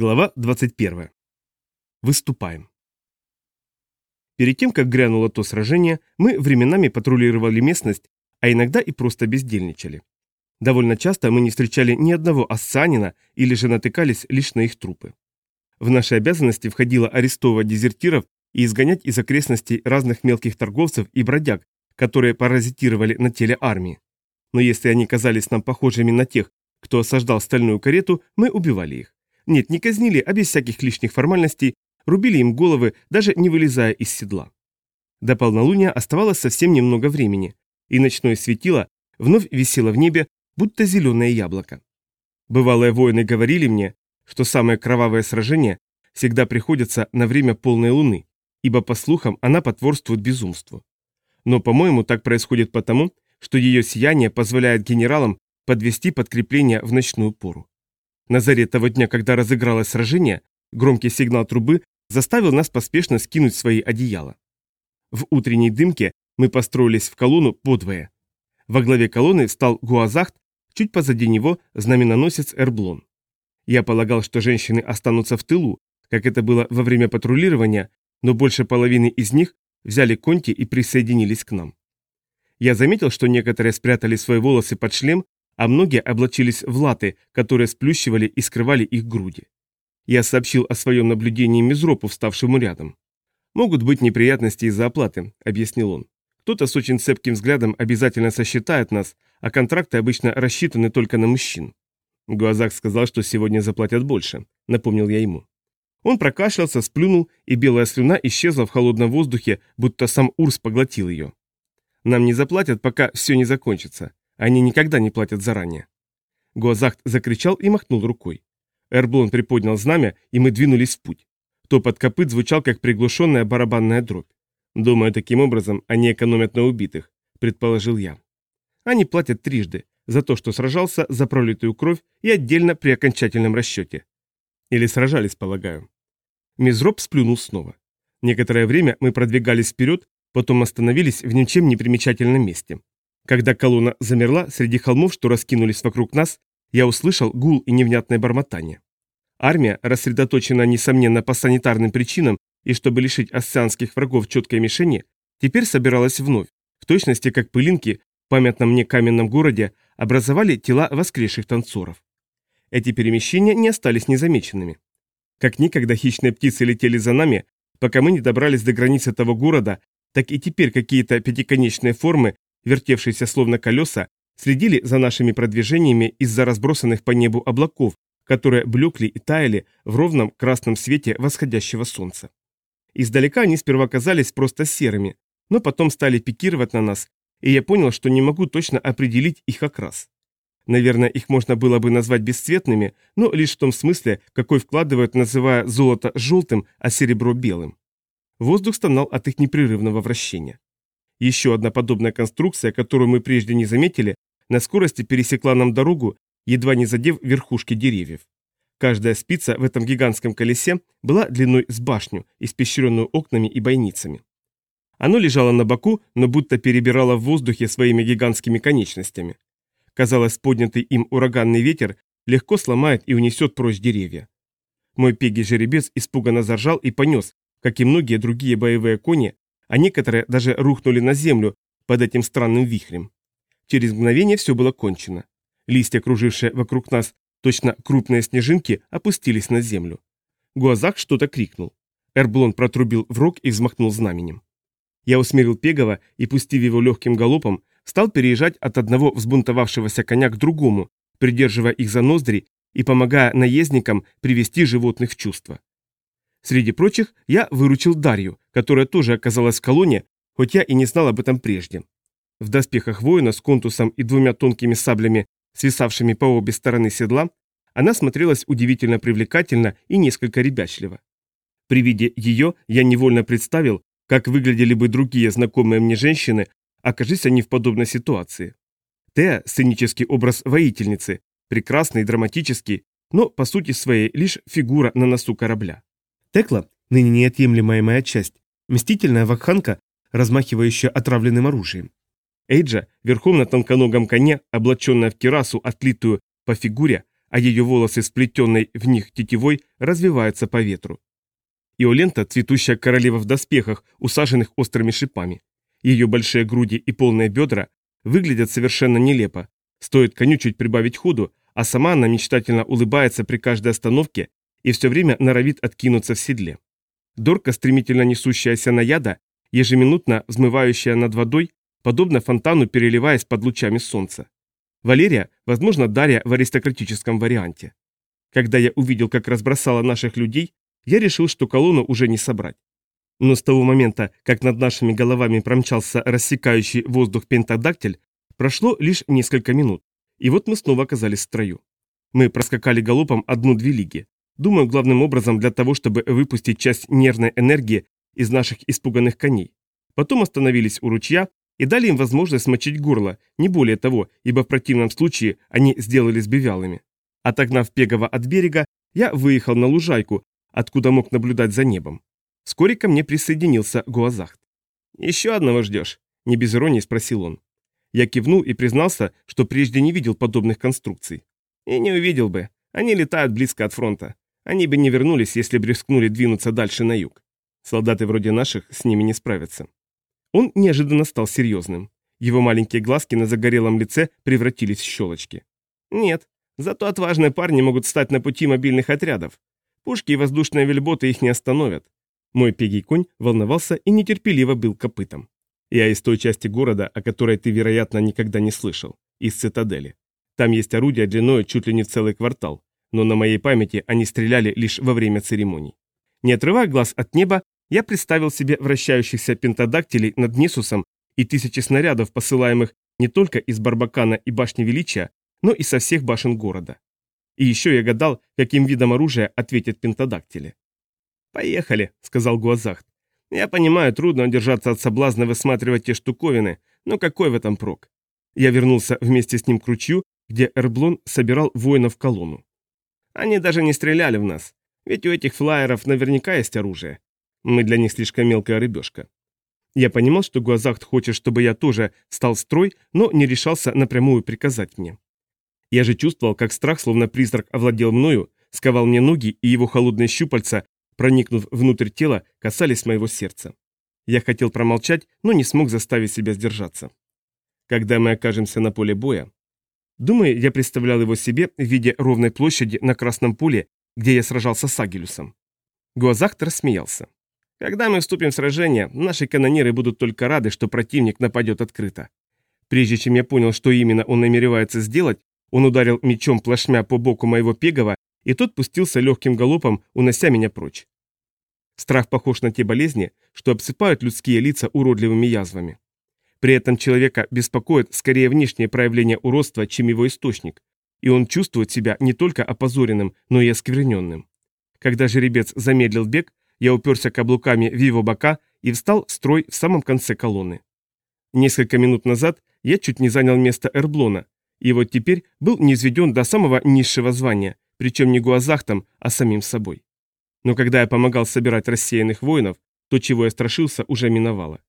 Глава 21. Выступаем. Перед тем, как грянуло то сражение, мы временами патрулировали местность, а иногда и просто бездельничали. Довольно часто мы не встречали ни одного ассанина или же натыкались лишь на их трупы. В наши обязанности входило арестовывать дезертиров и изгонять из окрестностей разных мелких торговцев и бродяг, которые паразитировали на теле армии. Но если они казались нам похожими на тех, кто осаждал стальную карету, мы убивали их. Нет, не казнили, а без всяких лишних формальностей рубили им головы, даже не вылезая из седла. До полнолуния оставалось совсем немного времени, и ночное светило вновь висело в небе, будто зеленое яблоко. Бывалые воины говорили мне, что самые кровавые сражения всегда приходятся на время полной луны, ибо, по слухам, она потворствует безумству. Но, по-моему, так происходит потому, что ее сияние позволяет генералам подвести подкрепление в ночную пору. На заре того дня, когда разыгралось сражение, громкий сигнал трубы заставил нас поспешно скинуть свои одеяла. В утренней дымке мы построились в колонну подвое. Во главе колонны встал Гуазахт, чуть позади него знаменоносец Эрблон. Я полагал, что женщины останутся в тылу, как это было во время патрулирования, но больше половины из них взяли конти и присоединились к нам. Я заметил, что некоторые спрятали свои волосы под шлем, а многие облачились в латы, которые сплющивали и скрывали их груди. Я сообщил о своем наблюдении Мизропу, вставшему рядом. «Могут быть неприятности из-за оплаты», — объяснил он. «Кто-то с очень цепким взглядом обязательно сосчитает нас, а контракты обычно рассчитаны только на мужчин». Гуазак сказал, что сегодня заплатят больше, напомнил я ему. Он прокашлялся, сплюнул, и белая слюна исчезла в холодном воздухе, будто сам Урс поглотил ее. «Нам не заплатят, пока все не закончится. Они никогда не платят заранее. Гуазахт закричал и махнул рукой. Эрблон приподнял знамя, и мы двинулись в путь. Топот копыт звучал, как приглушенная барабанная дробь. Думаю, таким образом они экономят на убитых, предположил я. Они платят трижды, за то, что сражался за пролитую кровь и отдельно при окончательном расчете. Или сражались, полагаю. Мизроб сплюнул снова. Некоторое время мы продвигались вперед, потом остановились в ничем не примечательном месте. Когда колонна замерла среди холмов, что раскинулись вокруг нас, я услышал гул и невнятное бормотание. Армия, рассредоточена, несомненно, по санитарным причинам и чтобы лишить ассианских врагов четкой мишени, теперь собиралась вновь, в точности как пылинки в памятном мне каменном городе образовали тела воскресших танцоров. Эти перемещения не остались незамеченными. Как никогда хищные птицы летели за нами, пока мы не добрались до границ этого города, так и теперь какие-то пятиконечные формы вертевшиеся словно колеса, следили за нашими продвижениями из-за разбросанных по небу облаков, которые блекли и таяли в ровном красном свете восходящего солнца. Издалека они сперва казались просто серыми, но потом стали пикировать на нас, и я понял, что не могу точно определить их окрас. Наверное, их можно было бы назвать бесцветными, но лишь в том смысле, какой вкладывают, называя золото желтым, а серебро белым. Воздух стонал от их непрерывного вращения. Еще одна подобная конструкция, которую мы прежде не заметили, на скорости пересекла нам дорогу, едва не задев верхушки деревьев. Каждая спица в этом гигантском колесе была длиной с башню, испещренную окнами и бойницами. Оно лежало на боку, но будто перебирало в воздухе своими гигантскими конечностями. Казалось, поднятый им ураганный ветер легко сломает и унесет прочь деревья. Мой пегий-жеребец испуганно заржал и понес, как и многие другие боевые кони, а некоторые даже рухнули на землю под этим странным вихрем. Через мгновение все было кончено. Листья, кружившие вокруг нас, точно крупные снежинки, опустились на землю. Гуазак что-то крикнул. Эрблон протрубил в рог и взмахнул знаменем. Я усмирил Пегова и, пустив его легким галопом, стал переезжать от одного взбунтовавшегося коня к другому, придерживая их за ноздри и помогая наездникам привести животных в чувство. Среди прочих я выручил Дарью, которая тоже оказалась в колонне, хоть я и не знал об этом прежде. В доспехах воина с контусом и двумя тонкими саблями, свисавшими по обе стороны седла, она смотрелась удивительно привлекательно и несколько ребячливо. При виде ее я невольно представил, как выглядели бы другие знакомые мне женщины, окажись они в подобной ситуации. Теа – сценический образ воительницы, прекрасный, драматический, но по сути своей лишь фигура на носу корабля. Текла, ныне неотъемлемая моя часть, мстительная вакханка, размахивающая отравленным оружием. Эйджа, верхом на тонконогом коне, облаченная в кирасу, отлитую по фигуре, а ее волосы, сплетенные в них тетивой, развиваются по ветру. Иолента – цветущая королева в доспехах, усаженных острыми шипами. Ее большие груди и полные бедра выглядят совершенно нелепо. Стоит коню чуть прибавить ходу, а сама она мечтательно улыбается при каждой остановке и все время норовит откинуться в седле. Дорка, стремительно несущаяся на яда, ежеминутно взмывающая над водой, подобно фонтану переливаясь под лучами солнца. Валерия, возможно, Дарья в аристократическом варианте. Когда я увидел, как разбросала наших людей, я решил, что колонну уже не собрать. Но с того момента, как над нашими головами промчался рассекающий воздух пентадактиль, прошло лишь несколько минут, и вот мы снова оказались в строю. Мы проскакали галопом одну-две лиги. Думаю, главным образом для того, чтобы выпустить часть нервной энергии из наших испуганных коней. Потом остановились у ручья и дали им возможность смочить горло, не более того, ибо в противном случае они сделались бы вялыми. Отогнав Пегова от берега, я выехал на лужайку, откуда мог наблюдать за небом. Вскоре ко мне присоединился Гуазахт. «Еще одного ждешь?» – не без иронии спросил он. Я кивнул и признался, что прежде не видел подобных конструкций. И не увидел бы. Они летают близко от фронта. Они бы не вернулись, если бы рискнули двинуться дальше на юг. Солдаты вроде наших с ними не справятся. Он неожиданно стал серьезным. Его маленькие глазки на загорелом лице превратились в щелочки. Нет, зато отважные парни могут стать на пути мобильных отрядов. Пушки и воздушные вельботы их не остановят. Мой пегий конь волновался и нетерпеливо был копытом. Я из той части города, о которой ты, вероятно, никогда не слышал. Из цитадели. Там есть орудия длиной чуть ли не в целый квартал но на моей памяти они стреляли лишь во время церемоний. Не отрывая глаз от неба, я представил себе вращающихся пентадактилей над Несусом и тысячи снарядов, посылаемых не только из Барбакана и Башни Величия, но и со всех башен города. И еще я гадал, каким видом оружия ответят пентадактили. «Поехали», — сказал Гуазахт. «Я понимаю, трудно удержаться от соблазна высматривать те штуковины, но какой в этом прок?» Я вернулся вместе с ним к ручью, где Эрблон собирал воинов в колонну. Они даже не стреляли в нас. Ведь у этих флайеров наверняка есть оружие. Мы для них слишком мелкая рыбешка. Я понимал, что Гуазахт хочет, чтобы я тоже стал строй, но не решался напрямую приказать мне. Я же чувствовал, как страх, словно призрак, овладел мною, сковал мне ноги, и его холодные щупальца, проникнув внутрь тела, касались моего сердца. Я хотел промолчать, но не смог заставить себя сдержаться. Когда мы окажемся на поле боя, Думаю, я представлял его себе в виде ровной площади на Красном поле, где я сражался с Агилюсом. Гуазахт рассмеялся. Когда мы вступим в сражение, наши канониры будут только рады, что противник нападет открыто. Прежде чем я понял, что именно он намеревается сделать, он ударил мечом плашмя по боку моего пегова, и тот пустился легким галопом, унося меня прочь. Страх похож на те болезни, что обсыпают людские лица уродливыми язвами. При этом человека беспокоит скорее внешнее проявление уродства, чем его источник, и он чувствует себя не только опозоренным, но и оскверненным. Когда жеребец замедлил бег, я уперся каблуками в его бока и встал в строй в самом конце колонны. Несколько минут назад я чуть не занял место Эрблона, и вот теперь был низведен до самого низшего звания, причем не гуазахтом, а самим собой. Но когда я помогал собирать рассеянных воинов, то, чего я страшился, уже миновало.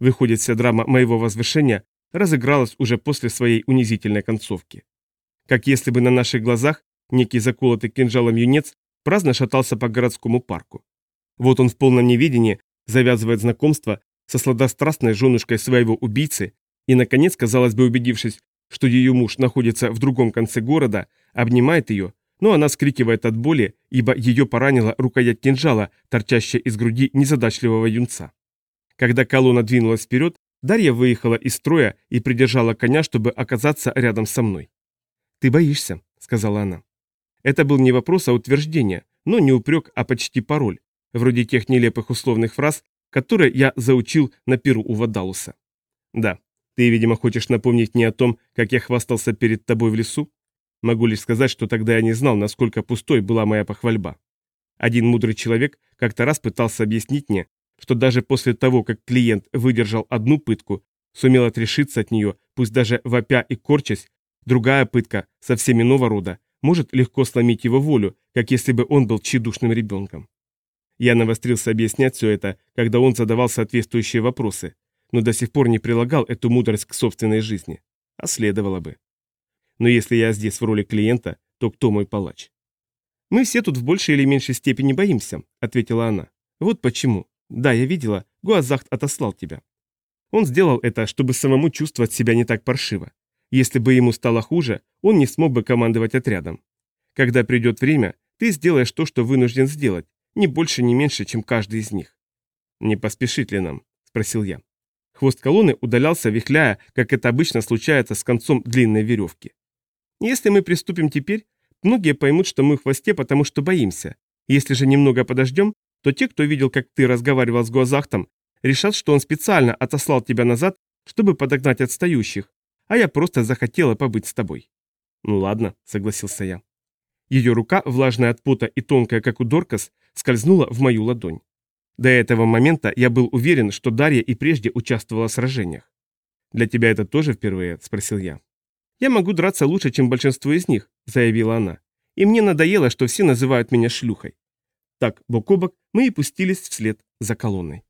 Выходит, вся драма моего возвышения разыгралась уже после своей унизительной концовки. Как если бы на наших глазах некий заколотый кинжалом юнец праздно шатался по городскому парку. Вот он в полном неведении завязывает знакомство со сладострастной женушкой своего убийцы и, наконец, казалось бы, убедившись, что ее муж находится в другом конце города, обнимает ее, но она скрикивает от боли, ибо ее поранила рукоять кинжала, торчащая из груди незадачливого юнца. Когда колонна двинулась вперед, Дарья выехала из строя и придержала коня, чтобы оказаться рядом со мной. «Ты боишься», — сказала она. Это был не вопрос, а утверждение, но не упрек, а почти пароль, вроде тех нелепых условных фраз, которые я заучил на перу у Вадалуса. «Да, ты, видимо, хочешь напомнить мне о том, как я хвастался перед тобой в лесу? Могу лишь сказать, что тогда я не знал, насколько пустой была моя похвальба. Один мудрый человек как-то раз пытался объяснить мне, что даже после того, как клиент выдержал одну пытку, сумел отрешиться от нее, пусть даже вопя и корчась, другая пытка, совсем иного рода, может легко сломить его волю, как если бы он был тщедушным ребенком. Я навострился объяснять все это, когда он задавал соответствующие вопросы, но до сих пор не прилагал эту мудрость к собственной жизни. А следовало бы. Но если я здесь в роли клиента, то кто мой палач? Мы все тут в большей или меньшей степени боимся, ответила она. Вот почему. Да, я видела, Гуазахт отослал тебя. Он сделал это, чтобы самому чувствовать себя не так паршиво. Если бы ему стало хуже, он не смог бы командовать отрядом. Когда придет время, ты сделаешь то, что вынужден сделать, ни больше, ни меньше, чем каждый из них. «Не поспешит ли нам?» – спросил я. Хвост колонны удалялся, вихляя, как это обычно случается с концом длинной веревки. «Если мы приступим теперь, многие поймут, что мы в хвосте, потому что боимся. Если же немного подождем, то те, кто видел, как ты разговаривал с Гуазахтом, решат, что он специально отослал тебя назад, чтобы подогнать отстающих, а я просто захотела побыть с тобой». «Ну ладно», — согласился я. Ее рука, влажная от пота и тонкая, как у Доркас, скользнула в мою ладонь. До этого момента я был уверен, что Дарья и прежде участвовала в сражениях. «Для тебя это тоже впервые?» – спросил я. «Я могу драться лучше, чем большинство из них», – заявила она. «И мне надоело, что все называют меня шлюхой». Так, бок о бок, мы и пустились вслед за колонной.